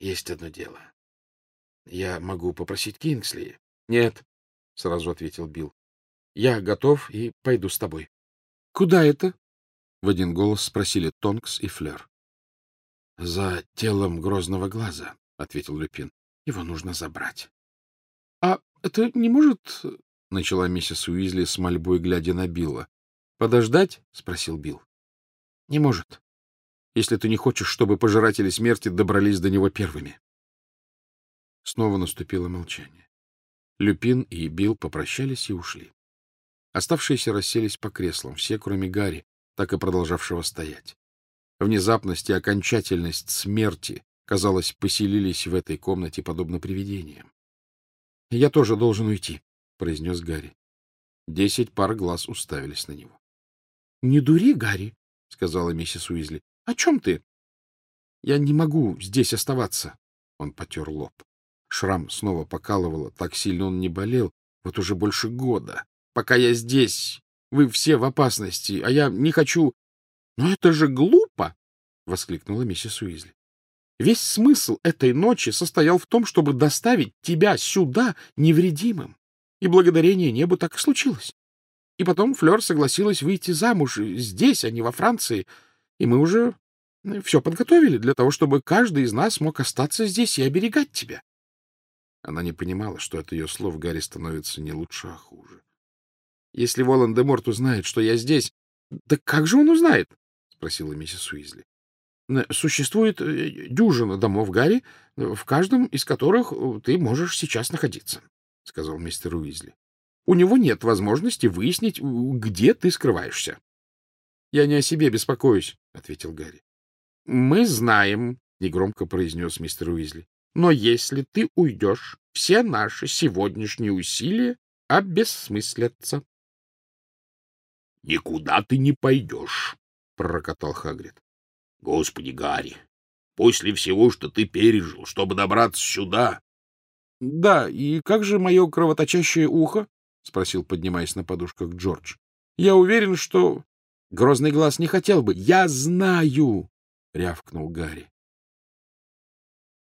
есть одно дело. Я могу попросить Кингсли? — Нет, — сразу ответил Билл. — Я готов и пойду с тобой. — Куда это? — в один голос спросили Тонкс и Флер. — За телом грозного глаза, — ответил Люпин. — Его нужно забрать. — А это не может... — начала миссис Уизли с мольбой, глядя на Билла. — Подождать? — спросил Билл. — Не может, если ты не хочешь, чтобы пожиратели смерти добрались до него первыми. Снова наступило молчание. Люпин и Билл попрощались и ушли. Оставшиеся расселись по креслам, все, кроме Гарри, так и продолжавшего стоять. Внезапность и окончательность смерти, казалось, поселились в этой комнате подобно привидениям. — Я тоже должен уйти, — произнес Гарри. Десять пар глаз уставились на него. — Не дури, Гарри, — сказала миссис Уизли. — О чем ты? — Я не могу здесь оставаться. Он потер лоб. Шрам снова покалывало, так сильно он не болел, вот уже больше года. Пока я здесь, вы все в опасности, а я не хочу... — Но это же глупо! — воскликнула миссис Уизли. — Весь смысл этой ночи состоял в том, чтобы доставить тебя сюда невредимым. И благодарение небу так и случилось. И потом Флёр согласилась выйти замуж здесь, а не во Франции. И мы уже все подготовили для того, чтобы каждый из нас мог остаться здесь и оберегать тебя. Она не понимала, что от ее слов Гарри становится не лучше, а хуже. Если Волан-де-Морт узнает, что я здесь... — Да как же он узнает? — спросила миссис Уизли. — Существует э, дюжина домов Гарри, в каждом из которых э, ты можешь сейчас находиться, — сказал мистер Уизли. — У него нет возможности выяснить, где ты скрываешься. — Я не о себе беспокоюсь, — ответил Гарри. — Мы знаем, — негромко произнес мистер Уизли. — Но если ты уйдешь, все наши сегодняшние усилия обессмыслятся. — Никуда ты не пойдешь, — пророкотал Хагрид. — Господи, Гарри, после всего, что ты пережил, чтобы добраться сюда... — Да, и как же мое кровоточащее ухо? — спросил, поднимаясь на подушках Джордж. — Я уверен, что... Грозный глаз не хотел бы. — Я знаю! — рявкнул Гарри.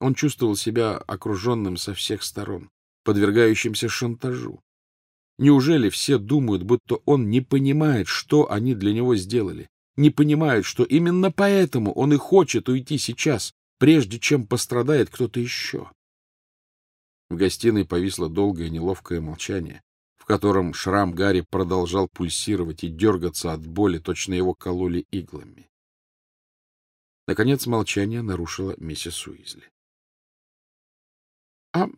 Он чувствовал себя окруженным со всех сторон, подвергающимся шантажу. Неужели все думают, будто он не понимает, что они для него сделали? Не понимают, что именно поэтому он и хочет уйти сейчас, прежде чем пострадает кто-то еще? В гостиной повисло долгое неловкое молчание, котором шрам Гарри продолжал пульсировать и дергаться от боли, точно его кололи иглами. Наконец молчание нарушила миссис Уизли. — А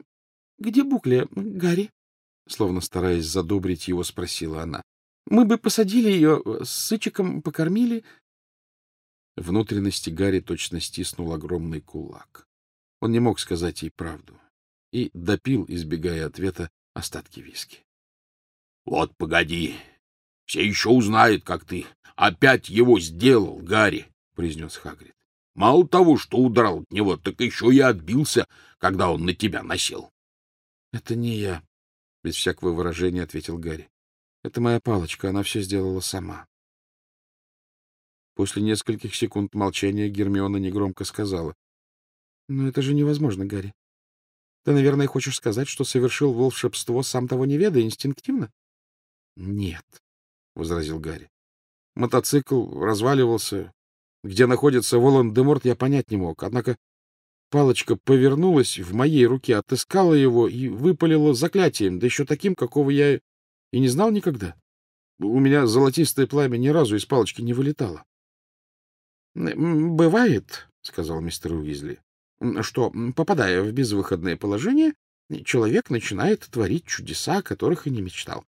где букля, Гарри? Словно стараясь задобрить его, спросила она. — Мы бы посадили ее, с сычиком покормили. Внутренности Гарри точно стиснул огромный кулак. Он не мог сказать ей правду и допил, избегая ответа, остатки виски. — Вот погоди, все еще узнают, как ты опять его сделал, Гарри, — произнес Хагрид. — Мало того, что удрал от него, так еще и отбился, когда он на тебя насел. — Это не я, — без всякого выражения ответил Гарри. — Это моя палочка, она все сделала сама. После нескольких секунд молчания Гермиона негромко сказала. — Но это же невозможно, Гарри. Ты, наверное, хочешь сказать, что совершил волшебство, сам того не ведая, инстинктивно? — Нет, — возразил Гарри. Мотоцикл разваливался. Где находится Волан-де-Морт, я понять не мог. Однако Палочка повернулась в моей руке, отыскала его и выпалила заклятием, да еще таким, какого я и не знал никогда. У меня золотистое пламя ни разу из палочки не вылетало. — Бывает, — сказал мистер Уизли, — что, попадая в безвыходное положение, человек начинает творить чудеса, о которых и не мечтал.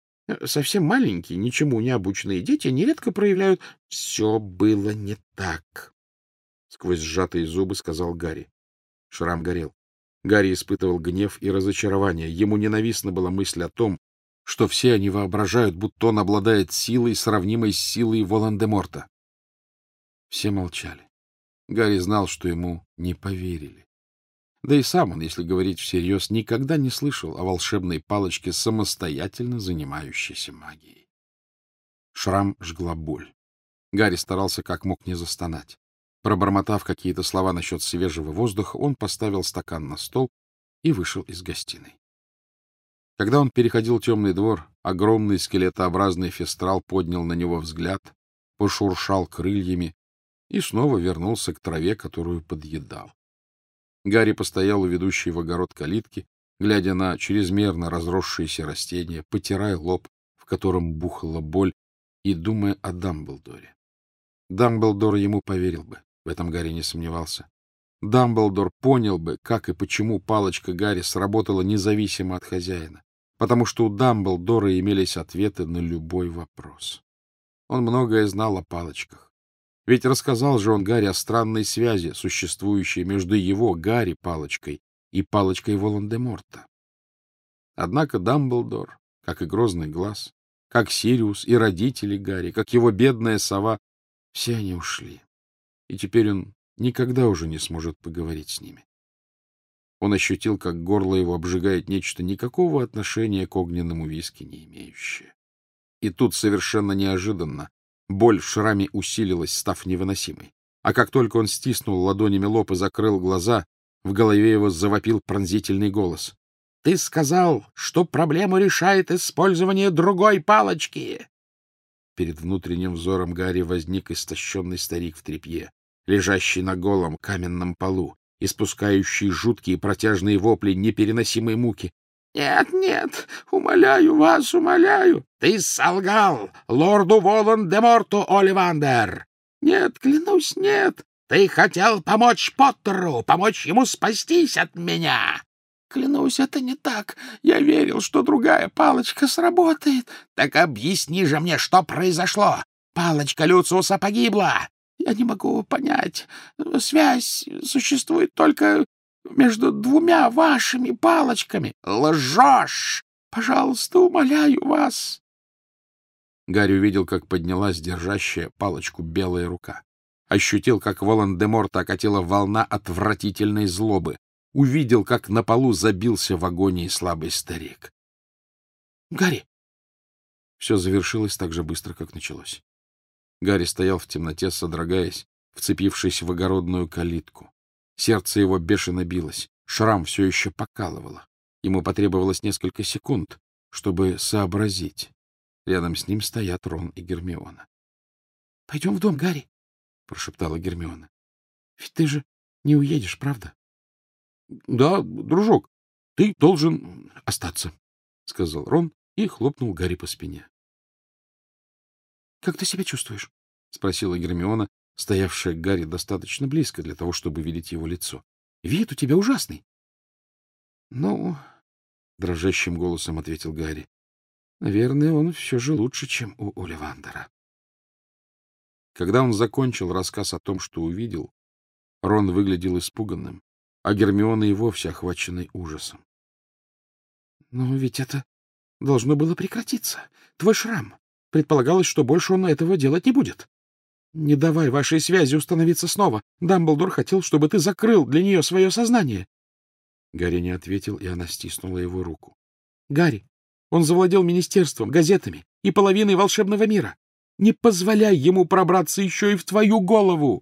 Совсем маленькие, ничему не обученные дети нередко проявляют... — Все было не так, — сквозь сжатые зубы сказал Гарри. Шрам горел. Гарри испытывал гнев и разочарование. Ему ненавистна была мысль о том, что все они воображают, будто он обладает силой, сравнимой с силой Волан-де-Морта. Все молчали. Гарри знал, что ему не поверили. Да и сам он, если говорить всерьез, никогда не слышал о волшебной палочке, самостоятельно занимающейся магией. Шрам жгла боль. Гарри старался как мог не застонать. Пробормотав какие-то слова насчет свежего воздуха, он поставил стакан на стол и вышел из гостиной. Когда он переходил темный двор, огромный скелетообразный фестрал поднял на него взгляд, пошуршал крыльями и снова вернулся к траве, которую подъедал. Гарри постоял у ведущей в огород калитки, глядя на чрезмерно разросшиеся растения, потирая лоб, в котором бухала боль, и думая о Дамблдоре. Дамблдор ему поверил бы, в этом Гарри не сомневался. Дамблдор понял бы, как и почему палочка Гарри сработала независимо от хозяина, потому что у Дамблдора имелись ответы на любой вопрос. Он многое знал о палочках. Ведь рассказал же он Гарри о странной связи, существующей между его, Гарри, палочкой и палочкой Волан-де-Морта. Однако Дамблдор, как и Грозный Глаз, как Сириус и родители Гарри, как его бедная сова, все они ушли. И теперь он никогда уже не сможет поговорить с ними. Он ощутил, как горло его обжигает нечто никакого отношения к огненному виски не имеющее. И тут совершенно неожиданно боль в шраме усилилась, став невыносимой. А как только он стиснул ладонями лоб и закрыл глаза, в голове его завопил пронзительный голос. — Ты сказал, что проблему решает использование другой палочки! Перед внутренним взором Гарри возник истощенный старик в тряпье, лежащий на голом каменном полу, испускающий жуткие протяжные вопли непереносимой муки. — Нет, нет, умоляю вас, умоляю. Ты солгал лорду Волан-де-Морту, Оливандер. Нет, клянусь, нет. Ты хотел помочь Поттеру, помочь ему спастись от меня. Клянусь, это не так. Я верил, что другая палочка сработает. Так объясни же мне, что произошло. Палочка Люциуса погибла. Я не могу понять. Связь существует только между двумя вашими палочками. Лжешь! Пожалуйста, умоляю вас. Гарри увидел, как поднялась держащая палочку белая рука. Ощутил, как Волан-де-Морта окатила волна отвратительной злобы. Увидел, как на полу забился в агонии слабый старик. — Гарри! Все завершилось так же быстро, как началось. Гарри стоял в темноте, содрогаясь, вцепившись в огородную калитку. Сердце его бешено билось, шрам все еще покалывало. Ему потребовалось несколько секунд, чтобы сообразить. Рядом с ним стоят Рон и Гермиона. — Пойдем в дом, Гарри, — прошептала Гермиона. — Ведь ты же не уедешь, правда? — Да, дружок, ты должен остаться, — сказал Рон и хлопнул Гарри по спине. — Как ты себя чувствуешь? — спросила Гермиона, стоявшая к Гарри достаточно близко для того, чтобы видеть его лицо. — Вид у тебя ужасный. — Ну, — дрожащим голосом ответил Гарри, — наверное, он все же лучше, чем у Оливандера. Когда он закончил рассказ о том, что увидел, Рон выглядел испуганным, а Гермиона и вовсе охваченной ужасом. — Но ведь это должно было прекратиться. Твой шрам. Предполагалось, что больше он этого делать не будет. Не давай вашей связи установиться снова. Дамблдор хотел, чтобы ты закрыл для нее свое сознание. Гарри не ответил, и она стиснула его руку. — Гарри, он завладел министерством, газетами и половиной волшебного мира. Не позволяй ему пробраться еще и в твою голову.